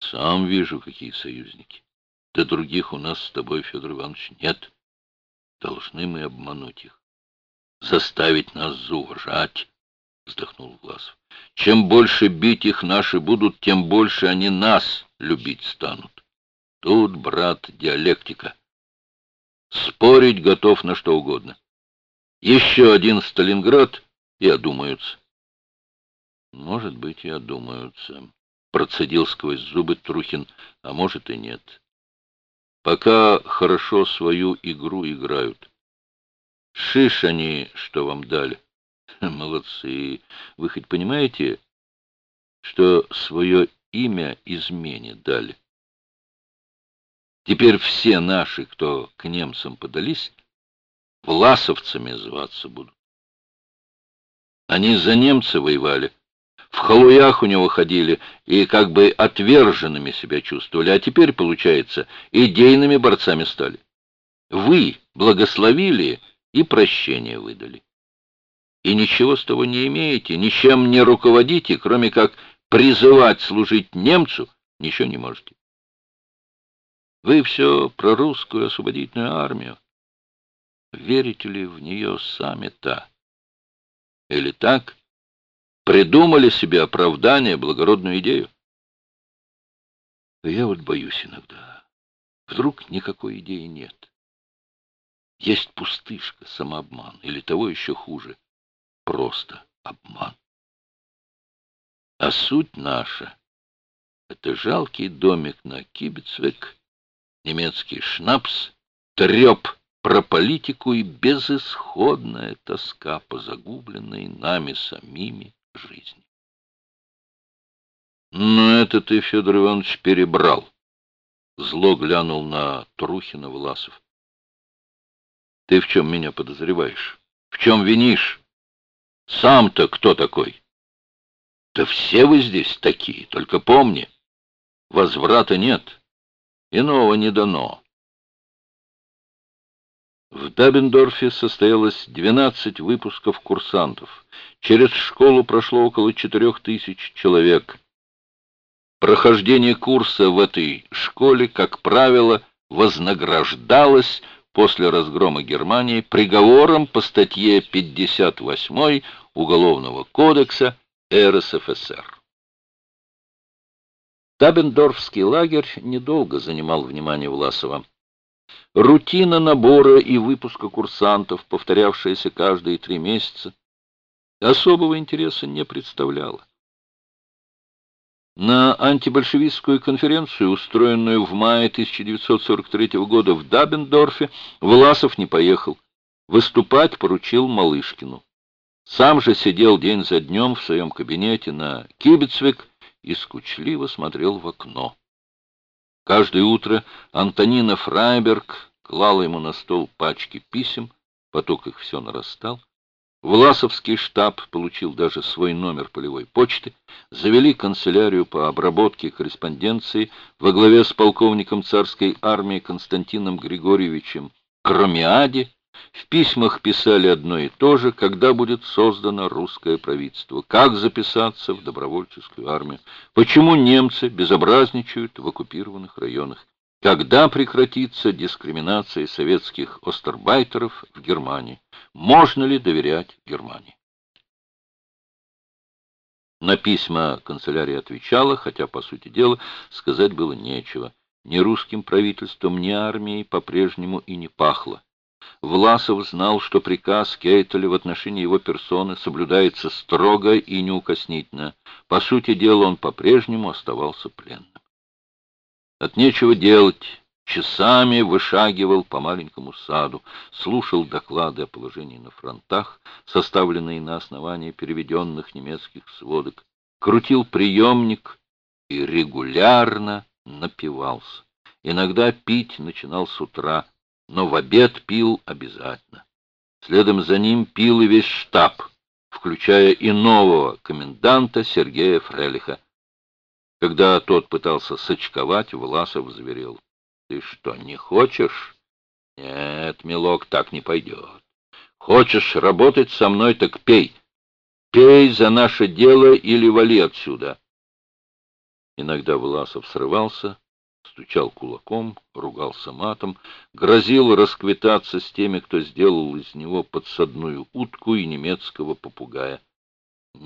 Сам вижу, какие союзники. Да других у нас с тобой, Федор Иванович, нет. Должны мы обмануть их. Заставить нас зауважать, вздохнул Власов. Чем больше бить их наши будут, тем больше они нас любить станут. Тут, брат, диалектика. Спорить готов на что угодно. Еще один Сталинград и одумаются. Может быть, и одумаются. Процедил сквозь зубы Трухин, а может и нет. Пока хорошо свою игру играют. Шиш они, что вам дали. Молодцы. Вы хоть понимаете, что свое имя измене дали? Теперь все наши, кто к немцам подались, власовцами зваться будут. Они за немца воевали, в халуях у него ходили и как бы отверженными себя чувствовали, а теперь, получается, идейными борцами стали. Вы благословили и прощение выдали. И ничего с того не имеете, ничем не руководите, кроме как призывать служить немцу, ничего не можете. Вы все про русскую освободительную армию. Верите ли в нее сами-то? Или так? Придумали себе оправдание, благородную идею? Я вот боюсь иногда. Вдруг никакой идеи нет. Есть пустышка, самообман, или того еще хуже. Просто обман. А суть наша — это жалкий домик на Кибицвек, немецкий шнапс, треп про политику и безысходная тоска по загубленной нами самими жизни. Но это ты, Федор Иванович, перебрал. Зло глянул на Трухина Власов. Ты в чем меня подозреваешь? В чем винишь? Сам-то кто такой? Да все вы здесь такие, только помни, возврата нет, иного не дано. В Дабендорфе состоялось 12 выпусков курсантов. Через школу прошло около 4000 человек. Прохождение курса в этой школе, как правило, вознаграждалось после разгрома Германии приговором по статье 58 Уголовного кодекса РСФСР. Дабендорфский лагерь недолго занимал внимание Власова. Рутина набора и выпуска курсантов, повторявшаяся каждые три месяца, особого интереса не представляла. На антибольшевистскую конференцию, устроенную в мае 1943 года в Дабендорфе, Власов не поехал. Выступать поручил Малышкину. Сам же сидел день за днем в своем кабинете на Кибицвик и скучливо смотрел в окно. Каждое утро Антонина Фрайберг клала ему на стол пачки писем, поток их все нарастал. Власовский штаб получил даже свой номер полевой почты, завели канцелярию по обработке корреспонденции во главе с полковником царской армии Константином Григорьевичем Кромиади, в письмах писали одно и то же, когда будет создано русское правительство, как записаться в добровольческую армию, почему немцы безобразничают в оккупированных районах, когда прекратится дискриминация советских остербайтеров в Германии, можно ли доверять Германии. На письма канцелярия отвечала, хотя, по сути дела, сказать было нечего. Ни русским правительством, ни армией по-прежнему и не пахло. Власов знал, что приказ Кейтеля в отношении его персоны соблюдается строго и неукоснительно. По сути дела, он по-прежнему оставался пленным. От нечего делать, часами вышагивал по маленькому саду, слушал доклады о положении на фронтах, составленные на основании переведенных немецких сводок, крутил приемник и регулярно напивался. Иногда пить начинал с утра, но в обед пил обязательно. Следом за ним пил и весь штаб, включая и нового коменданта Сергея Фрелиха. Когда тот пытался сочковать, Власов заверил. — Ты что, не хочешь? — Нет, милок, так не пойдет. Хочешь работать со мной, так пей. Пей за наше дело или вали отсюда. Иногда Власов срывался, стучал кулаком, ругался матом, грозил расквитаться с теми, кто сделал из него подсадную утку и немецкого попугая.